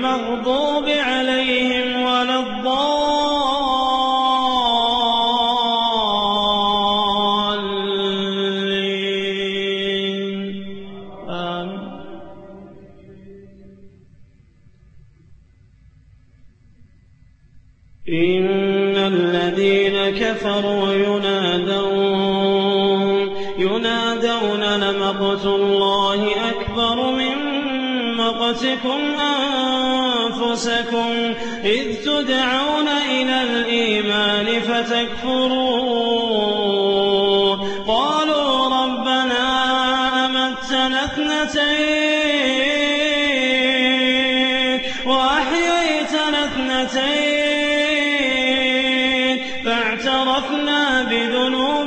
المغضوب عليهم ولا الضالين. آمين. إن الذين كفروا ينادون ينادون لمقت الله أكبر من مقتكم أنفسكم إذ تدعون إلى الإيمان فتكفرون قالوا ربنا أمتنا اثنتين وأحييتنا اثنتين فاعترفنا بذنوبنا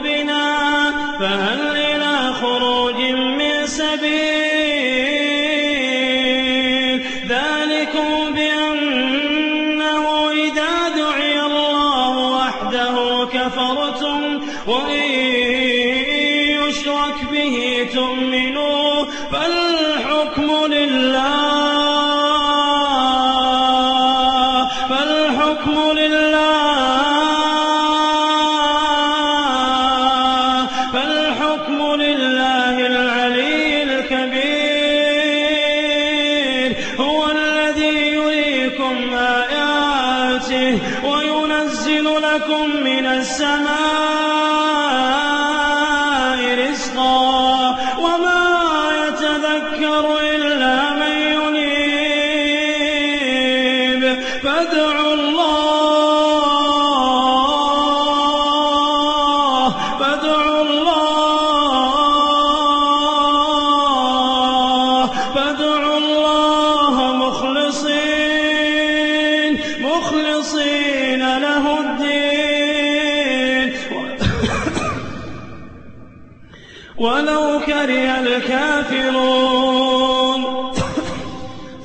كفرتم وإن يشرك به تؤمنوا فالحكم لله فالحكم لله فالحكم لله العلي الكبير هو الذي يريكم آياته وينزل لكم من السماء رزقا وما يتذكر إلا من ينيب. فادعوا مخلصين له الدين. ولو كره الكافرون.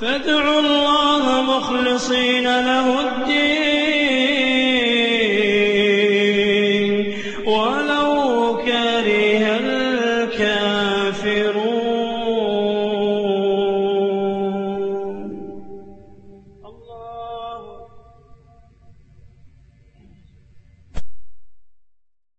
فادعوا الله مخلصين له الدين. ولو كره الكافرون. الله.